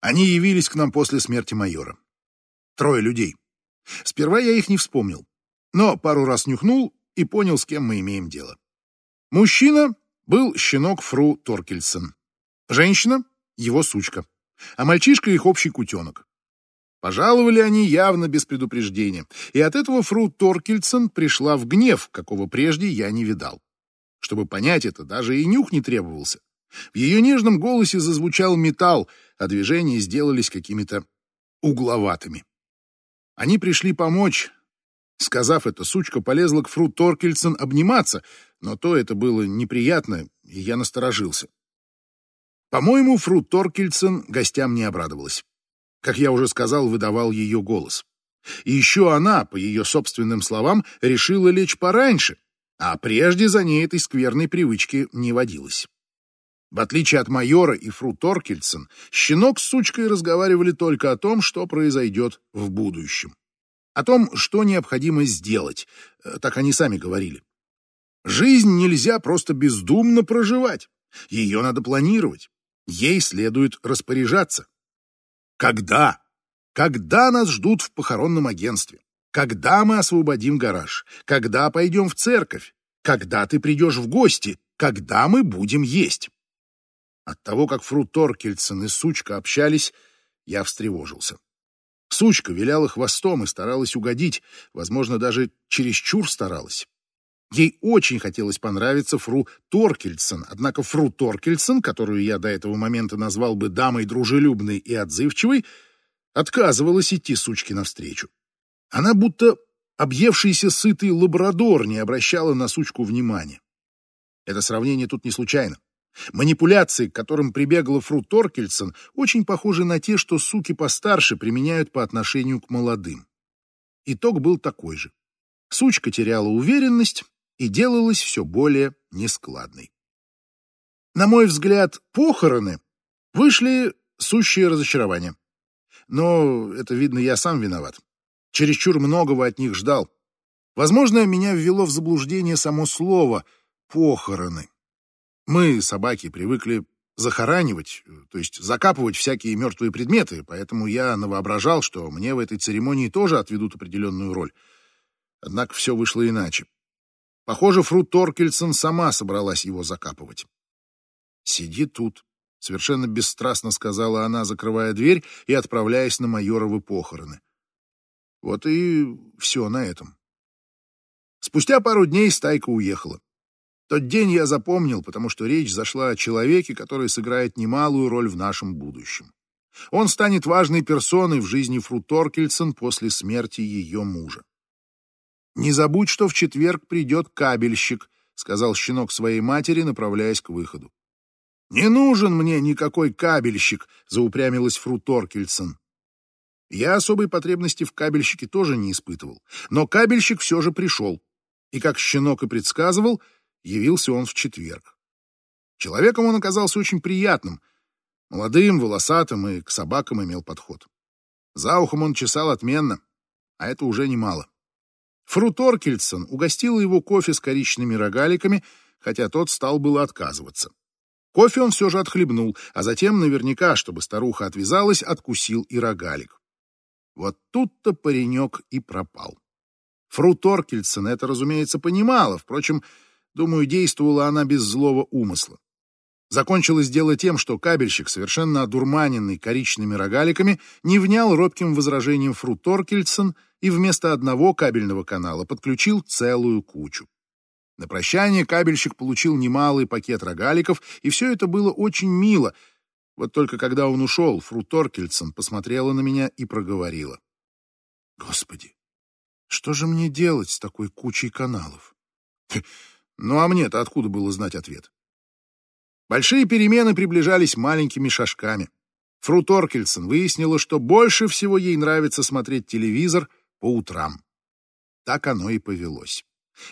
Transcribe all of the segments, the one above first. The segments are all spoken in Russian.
Они явились к нам после смерти майора. Трое людей. Сперва я их не вспомнил, но пару раз нюхнул и понял, с кем мы имеем дело. Мужчина был щенок Фру Торкельсон. Женщина — его сучка. А мальчишка — их общий кутенок. Пожаловали они явно без предупреждения, и от этого Фру Торкельсон пришла в гнев, какого прежде я не видал. Чтобы понять это, даже и нюх не требовался. В ее нежном голосе зазвучал металл, а движения сделались какими-то угловатыми. Они пришли помочь. Сказав это, сучка полезла к Фру Торкельсон обниматься, но то это было неприятно, и я насторожился. По-моему, Фру Торкельсон гостям не обрадовалась. Как я уже сказал, выдавал ее голос. И еще она, по ее собственным словам, решила лечь пораньше, а прежде за ней этой скверной привычки не водилось. В отличие от майора и Фру Торкельсон, щенок с сучкой разговаривали только о том, что произойдет в будущем. О том, что необходимо сделать, э, так они сами говорили. Жизнь нельзя просто бездумно проживать. Ее надо планировать. Ей следует распоряжаться. Когда? Когда нас ждут в похоронном агентстве? Когда мы освободим гараж? Когда пойдем в церковь? Когда ты придешь в гости? Когда мы будем есть? От того, как Фру Торкельсон и Сучка общались, я встревожился. Сучка виляла хвостом и старалась угодить, возможно, даже чересчур старалась. Ей очень хотелось понравиться Фру Торкельсон, однако Фру Торкельсон, которую я до этого момента назвал бы дамой дружелюбной и отзывчивой, отказывалась идти сучке навстречу. Она будто объевшийся сытый лабрадор не обращала на сучку внимания. Это сравнение тут не случайно. Манипуляции, к которым прибегла Фру Торкельсон, очень похожи на те, что суки постарше применяют по отношению к молодым. Итог был такой же. Сучка теряла уверенность и делалась все более нескладной. На мой взгляд, похороны вышли сущее разочарование. Но это, видно, я сам виноват. Чересчур многого от них ждал. Возможно, меня ввело в заблуждение само слово «похороны». Мы, собаки, привыкли захоранивать, то есть закапывать всякие мертвые предметы, поэтому я навоображал, что мне в этой церемонии тоже отведут определенную роль. Однако все вышло иначе. Похоже, Фру Торкельсон сама собралась его закапывать. «Сиди тут», — совершенно бесстрастно сказала она, закрывая дверь и отправляясь на майоровы похороны. Вот и все на этом. Спустя пару дней стайка уехала. Тот день я запомнил, потому что речь зашла о человеке, который сыграет немалую роль в нашем будущем. Он станет важной персоной в жизни Фру Торкельсон после смерти ее мужа. «Не забудь, что в четверг придет кабельщик», — сказал щенок своей матери, направляясь к выходу. «Не нужен мне никакой кабельщик», — заупрямилась Фру Торкельсон. Я особой потребности в кабельщике тоже не испытывал, но кабельщик все же пришел, и, как щенок и предсказывал, — явился он в четверг. Человеком он оказался очень приятным, молодым, волосатым и к собакам имел подход. За ухом он чесал отменно, а это уже немало. Фру Торкельсон угостила его кофе с коричными рогаликами, хотя тот стал было отказываться. Кофе он все же отхлебнул, а затем, наверняка, чтобы старуха отвязалась, откусил и рогалик. Вот тут-то паренек и пропал. Фру Торкельсон это, разумеется, понимала, впрочем, Думаю, действовала она без злого умысла. Закончилось дело тем, что кабельщик, совершенно одурманенный коричными рогаликами, не внял робким возражением Фру Торкельсон и вместо одного кабельного канала подключил целую кучу. На прощание кабельщик получил немалый пакет рогаликов, и все это было очень мило. Вот только когда он ушел, Фру Торкельсон посмотрела на меня и проговорила. «Господи, что же мне делать с такой кучей каналов?» Ну а мне-то откуда было знать ответ? Большие перемены приближались маленькими шажками. Фру Торкельсон выяснила, что больше всего ей нравится смотреть телевизор по утрам. Так оно и повелось.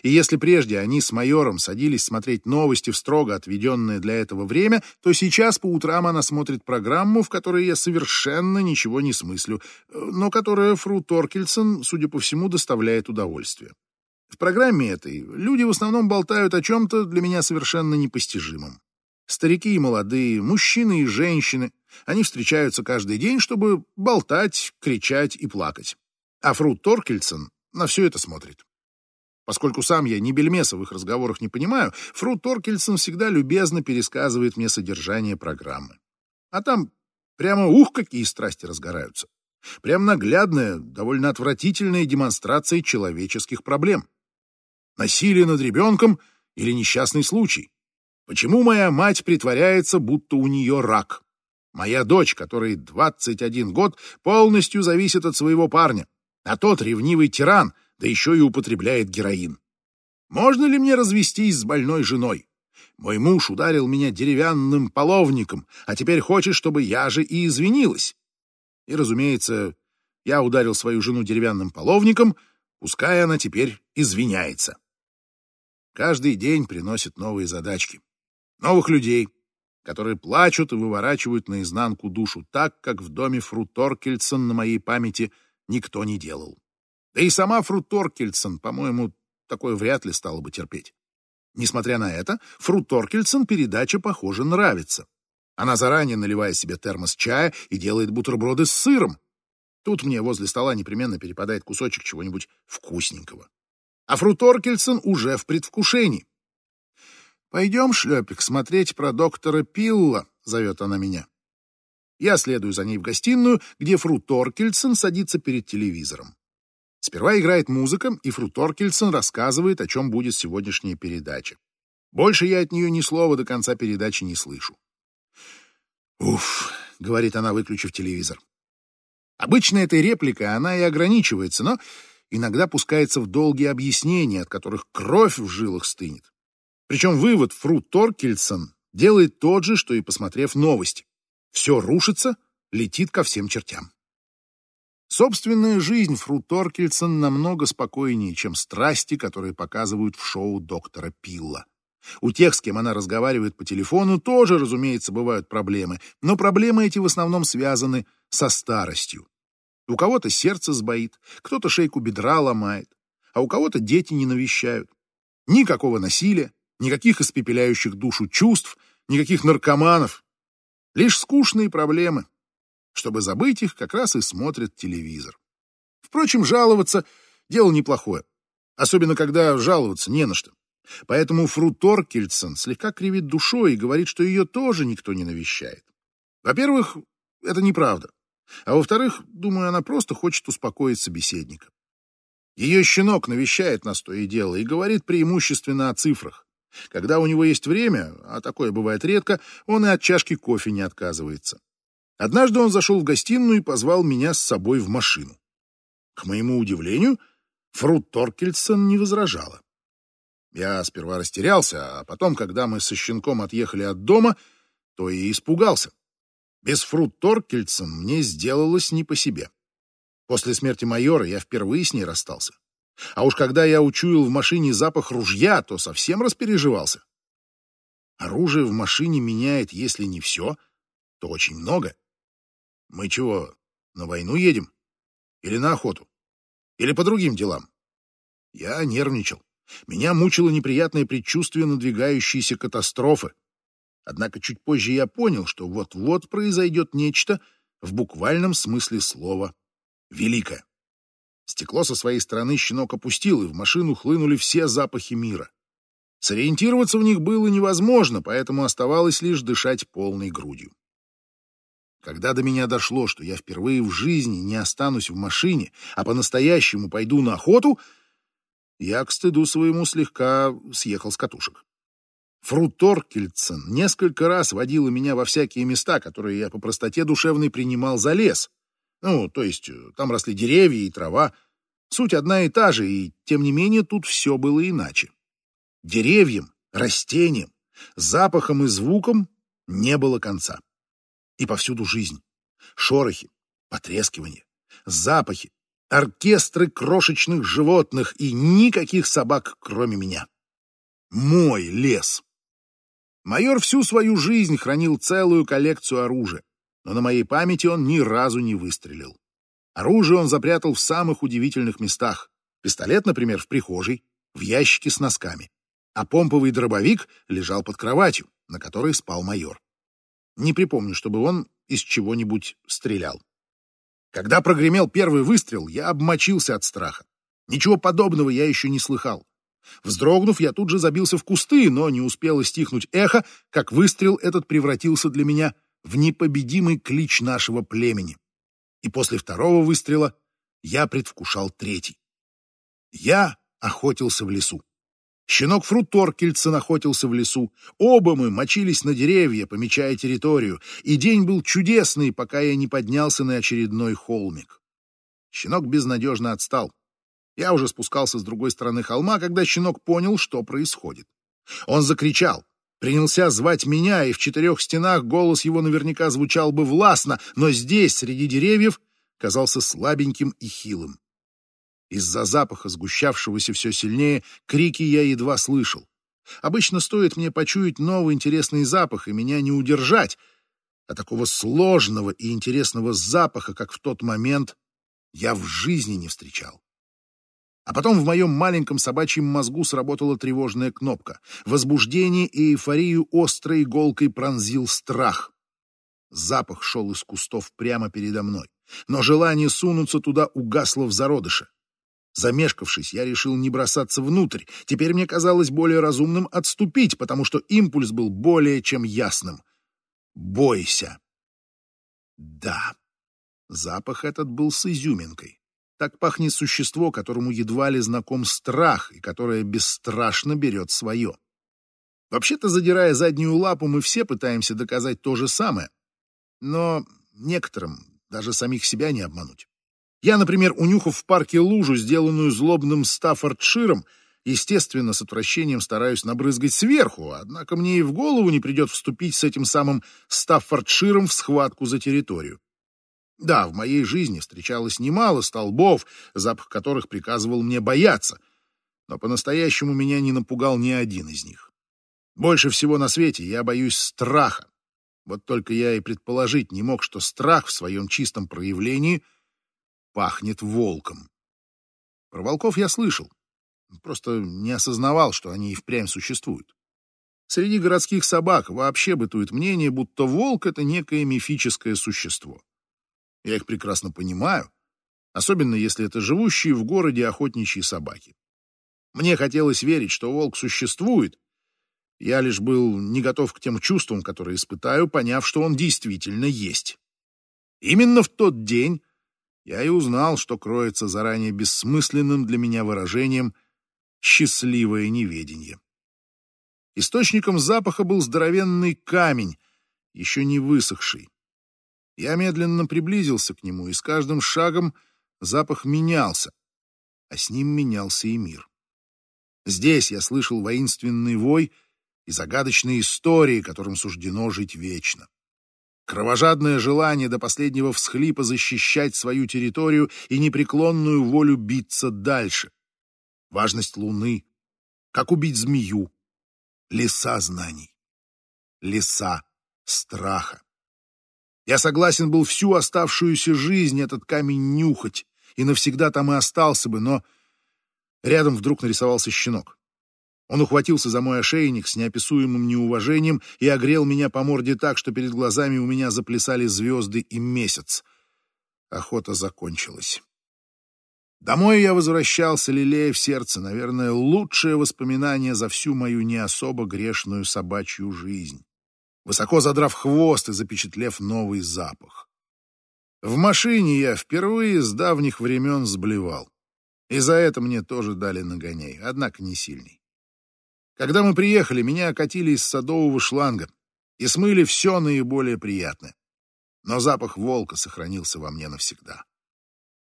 И если прежде они с майором садились смотреть новости в строго отведенное для этого время, то сейчас по утрам она смотрит программу, в которой я совершенно ничего не смыслю, но которая Фру Торкельсон, судя по всему, доставляет удовольствие. В программе этой люди в основном болтают о чем-то для меня совершенно непостижимом. Старики и молодые, мужчины и женщины, Они встречаются каждый день, чтобы болтать, кричать и плакать. А Фрут Торкельсон на все это смотрит. Поскольку сам я ни бельмеса в их разговорах не понимаю, Фрут Торкельсон всегда любезно пересказывает мне содержание программы. А там прямо ух, какие страсти разгораются. Прям наглядная, довольно отвратительная демонстрация человеческих проблем. Насилие над ребенком или несчастный случай. Почему моя мать притворяется, будто у нее рак? Моя дочь, которой 21 год, полностью зависит от своего парня, а тот ревнивый тиран, да еще и употребляет героин. Можно ли мне развестись с больной женой? Мой муж ударил меня деревянным половником, а теперь хочет, чтобы я же и извинилась. И, разумеется, я ударил свою жену деревянным половником, пускай она теперь извиняется. Каждый день приносит новые задачки, новых людей, которые плачут и выворачивают наизнанку душу так, как в доме Фру Торкельсон на моей памяти никто не делал. Да и сама Фру Торкельсон, по-моему, такое вряд ли стала бы терпеть. Несмотря на это, Фру Торкельсон передача, похоже, нравится. Она заранее наливает себе термос чая и делает бутерброды с сыром. Тут мне возле стола непременно перепадает кусочек чего-нибудь вкусненького. А Фру Торкельсон уже в предвкушении. «Пойдем, Шлепик, смотреть про доктора Пилла», — зовет она меня. Я следую за ней в гостиную, где Фру Торкельсон садится перед телевизором. Сперва играет музыка, и Фру Торкельсон рассказывает, о чем будет сегодняшняя передача. Больше я от нее ни слова до конца передачи не слышу. «Уф», — говорит она, выключив телевизор. Обычно этой репликой она и ограничивается, но иногда пускается в долгие объяснения, от которых кровь в жилах стынет. Причем вывод Фру Торкельсон делает тот же, что и посмотрев новости. Все рушится, летит ко всем чертям. Собственная жизнь Фру Торкельсон намного спокойнее, чем страсти, которые показывают в шоу доктора Пилла. У тех, с кем она разговаривает по телефону, тоже, разумеется, бывают проблемы, но проблемы эти в основном связаны со старостью. У кого-то сердце сбоит, кто-то шейку бедра ломает, а у кого-то дети не навещают. Никакого насилия, никаких испепеляющих душу чувств, никаких наркоманов. Лишь скучные проблемы. Чтобы забыть их, как раз и смотрят телевизор. Впрочем, жаловаться — дело неплохое. Особенно, когда жаловаться не на что. Поэтому Фру Торкельсон слегка кривит душой и говорит, что ее тоже никто не навещает. Во-первых, это неправда. А во-вторых, думаю, она просто хочет успокоить собеседника. Ее щенок навещает нас то и дело и говорит преимущественно о цифрах. Когда у него есть время, а такое бывает редко, он и от чашки кофе не отказывается. Однажды он зашел в гостиную и позвал меня с собой в машину. К моему удивлению, Фру Торкельсон не возражала. Я сперва растерялся, а потом, когда мы со щенком отъехали от дома, то и испугался. Без Фрут Торкельсон мне сделалось не по себе. После смерти майора я впервые с ней расстался. А уж когда я учуял в машине запах ружья, то совсем распереживался. Оружие в машине меняет, если не все, то очень много. Мы чего, на войну едем? Или на охоту? Или по другим делам? Я нервничал. Меня мучило неприятное предчувствие надвигающейся катастрофы. Однако чуть позже я понял, что вот-вот произойдет нечто в буквальном смысле слова «великое». Стекло со своей стороны щенок опустил, и в машину хлынули все запахи мира. Сориентироваться в них было невозможно, поэтому оставалось лишь дышать полной грудью. Когда до меня дошло, что я впервые в жизни не останусь в машине, а по-настоящему пойду на охоту — я к стыду своему слегка съехал с катушек. Фру Торкельцен несколько раз водила меня во всякие места, которые я по простоте душевной принимал за лес. Ну, то есть э, там росли деревья и трава. Суть одна и та же, и тем не менее тут все было иначе. Деревьям, растениям, запахом и звуком не было конца. И повсюду жизнь. Шорохи, потрескивание, запахи, оркестры крошечных животных и никаких собак, кроме меня. Мой лес. Майор всю свою жизнь хранил целую коллекцию оружия, но на моей памяти он ни разу не выстрелил. Оружие он запрятал в самых удивительных местах. Пистолет, например, в прихожей, в ящике с носками. А помповый дробовик лежал под кроватью, на которой спал майор. Не припомню, чтобы он из чего-нибудь стрелял. Когда прогремел первый выстрел, я обмочился от страха. Ничего подобного я еще не слыхал. Вздрогнув, я тут же забился в кусты, но не успело стихнуть эхо, как выстрел этот превратился для меня в непобедимый клич нашего племени. И после второго выстрела я предвкушал третий. Я охотился в лесу. Щенок Фрут Торкельсон охотился в лесу. Оба мы мочились на деревья, помечая территорию, и день был чудесный, пока я не поднялся на очередной холмик. Щенок безнадежно отстал. Я уже спускался с другой стороны холма, когда щенок понял, что происходит. Он закричал, принялся звать меня, и в четырех стенах голос его наверняка звучал бы властно, но здесь, среди деревьев, казался слабеньким и хилым. Из-за запаха, сгущавшегося все сильнее, крики я едва слышал. Обычно стоит мне почуять новый интересный запах, и меня не удержать, а такого сложного и интересного запаха, как в тот момент, я в жизни не встречал. А потом в моем маленьком собачьем мозгу сработала тревожная кнопка. Возбуждение и эйфорию острой иголкой пронзил страх. Запах шел из кустов прямо передо мной, но желание сунуться туда угасло в зародыше. Замешкавшись, я решил не бросаться внутрь. Теперь мне казалось более разумным отступить, потому что импульс был более чем ясным. Бойся. Да, запах этот был с изюминкой. Так пахнет существо, которому едва ли знаком страх и которое бесстрашно берет свое. Вообще-то, задирая заднюю лапу, мы все пытаемся доказать то же самое. Но некоторым даже самих себя не обмануть. Я, например, унюхав в парке лужу, сделанную злобным Стаффордширом, естественно, с отвращением стараюсь набрызгать сверху, однако мне и в голову не придет вступить с этим самым Стаффордширом в схватку за территорию. Да, в моей жизни встречалось немало столбов, запах которых приказывал мне бояться, но по-настоящему меня не напугал ни один из них. Больше всего на свете я боюсь страха. Вот только я и предположить не мог, что страх в своем чистом проявлении — пахнет волком. Про волков я слышал, просто не осознавал, что они и впрямь существуют. Среди городских собак вообще бытует мнение, будто волк — это некое мифическое существо. Я их прекрасно понимаю, особенно если это живущие в городе охотничьи собаки. Мне хотелось верить, что волк существует, я лишь был не готов к тем чувствам, которые испытаю, поняв, что он действительно есть. Именно в тот день я и узнал, что кроется заранее бессмысленным для меня выражением «счастливое неведение». Источником запаха был здоровенный камень, еще не высохший. Я медленно приблизился к нему, и с каждым шагом запах менялся, а с ним менялся и мир. Здесь я слышал воинственный вой и загадочные истории, которым суждено жить вечно. Кровожадное желание до последнего всхлипа защищать свою территорию и непреклонную волю биться дальше. Важность Луны. Как убить змею. Леса знаний. Леса страха. Я согласен был всю оставшуюся жизнь этот камень нюхать, и навсегда там и остался бы, но рядом вдруг нарисовался щенок. Он ухватился за мой ошейник с неописуемым неуважением и огрел меня по морде так, что перед глазами у меня заплясали звезды и месяц. Охота закончилась. Домой я возвращался, лелея в сердце, наверное, лучшее воспоминание за всю мою не особо грешную собачью жизнь, высоко задрав хвост и запечатлев новый запах. В машине я впервые с давних времен сблевал. И за это мне тоже дали нагоняй, однако не сильный. Когда мы приехали, меня окатили из садового шланга и смыли все наиболее приятное. Но запах волка сохранился во мне навсегда.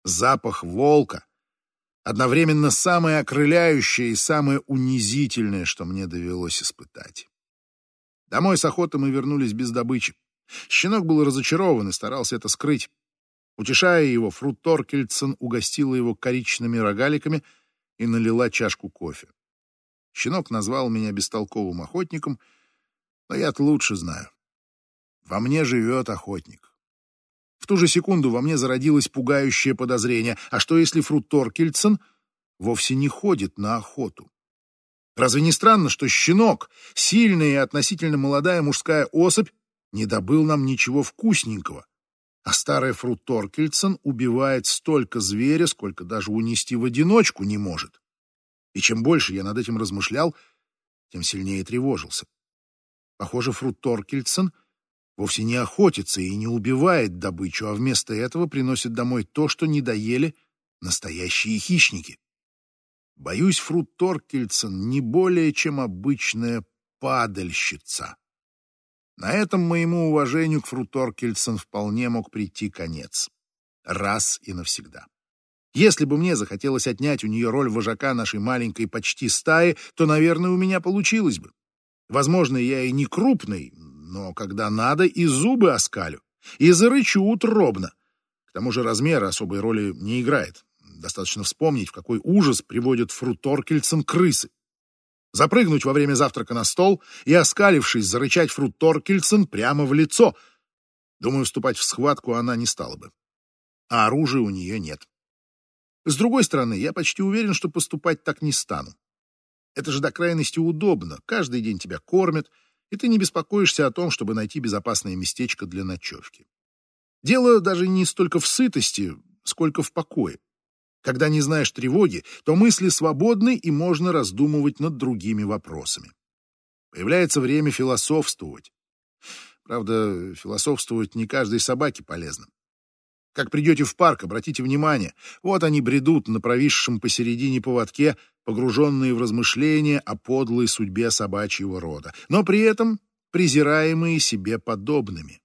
Запах волка — одновременно самое окрыляющее и самое унизительное, что мне довелось испытать. Домой с охоты мы вернулись без добычи. Щенок был разочарован и старался это скрыть. Утешая его, Фрут Торкельсон угостила его коричными рогаликами и налила чашку кофе. Щенок назвал меня бестолковым охотником, но я-то лучше знаю. Во мне живет охотник. В ту же секунду во мне зародилось пугающее подозрение. А что, если Фрут Торкельсон вовсе не ходит на охоту? Разве не странно, что щенок, сильная и относительно молодая мужская особь, не добыл нам ничего вкусненького, а старый Фру Торкельсон убивает столько зверя, сколько даже унести в одиночку не может. И чем больше я над этим размышлял, тем сильнее тревожился. Похоже, Фру Торкельсон вовсе не охотится и не убивает добычу, а вместо этого приносит домой то, что не доели настоящие хищники. Боюсь, Фру Торкельсон не более, чем обычная падальщица. На этом моему уважению к Фру Торкельсон вполне мог прийти конец. Раз и навсегда. Если бы мне захотелось отнять у нее роль вожака нашей маленькой почти стаи, то, наверное, у меня получилось бы. Возможно, я и не крупный, но когда надо, и зубы оскалю, и зарычу утробно. К тому же размер особой роли не играет. Достаточно вспомнить, в какой ужас приводят фруторкельцам крысы. Запрыгнуть во время завтрака на стол и, оскалившись, зарычать фруторкельцам прямо в лицо. Думаю, вступать в схватку она не стала бы. А оружия у нее нет. С другой стороны, я почти уверен, что поступать так не стану. Это же до крайности удобно. Каждый день тебя кормят, и ты не беспокоишься о том, чтобы найти безопасное местечко для ночевки. Дело даже не столько в сытости, сколько в покое. Когда не знаешь тревоги, то мысли свободны и можно раздумывать над другими вопросами. Появляется время философствовать. Правда, философствовать не каждой собаке полезно. Как придете в парк, обратите внимание, вот они бредут на провисшем посередине поводке, погруженные в размышления о подлой судьбе собачьего рода, но при этом презираемые себе подобными.